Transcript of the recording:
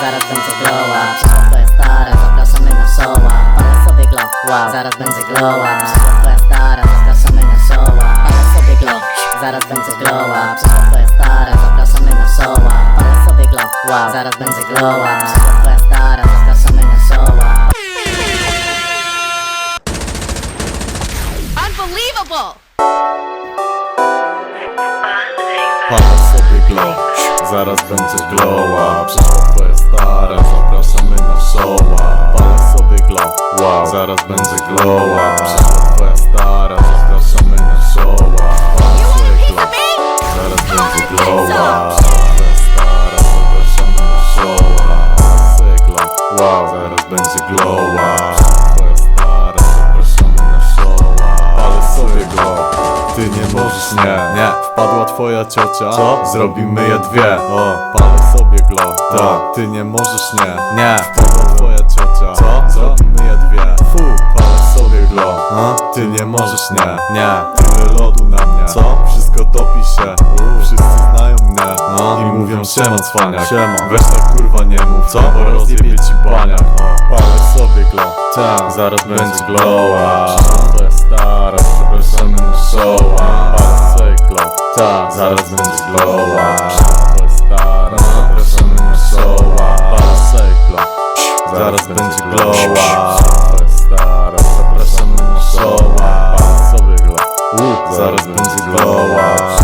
zaraz będzie glow up Przyszła twoja stara, zapraszamy na show up Palę sobie glow, wow, zaraz będzie glow up Przyszła twoja stara, zapraszamy na show up Palę sobie glow, zaraz będzie glow up Przyszła twoja stara, zapraszamy na show up Palę sobie glow, wow, zaraz będzie glow up Przyszła twoja stara, zapraszamy na show up Unbelievable! Palę sobie glow, zaraz będzie glowa. Przyszła twoja stara, zapraszamy na showa Palę sobie glow, wow, zaraz będzie glowa. Przyszła twoja stara, zapraszamy na showa Palę sobie glow, zaraz będzie glowa. Przyszła twoja stara, zapraszamy na showa Palę sobie glow, wow, zaraz będzie glowa. Twoja stara, zapraszamy na showa Palę sobie glow ty nie możesz, nie, nie. Wpadła twoja ciocia, co? Zrobimy je dwie. O, palę sobie glow, to Ty nie możesz, nie, nie. Wpadła twoja ciocia, co? Zrobimy je dwie. Fu, palę sobie glow A? Ty nie możesz, nie, nie. Tyle lodu na mnie, co? Wszystko topi się. Wszyscy znają mnie. No. I mówią siema cwaniak. Siema. Weź tak kurwa nie mów, co? Bo rozjebie ci baniak. Palę sobie glow Tak, zaraz będzie glowa. Twoja stara, zapraszamy na showa Palę sobie glow Tak, zaraz będzie glowa Zaraz będzie Twoja stara, zapraszamy na showa Zaraz będzie glowa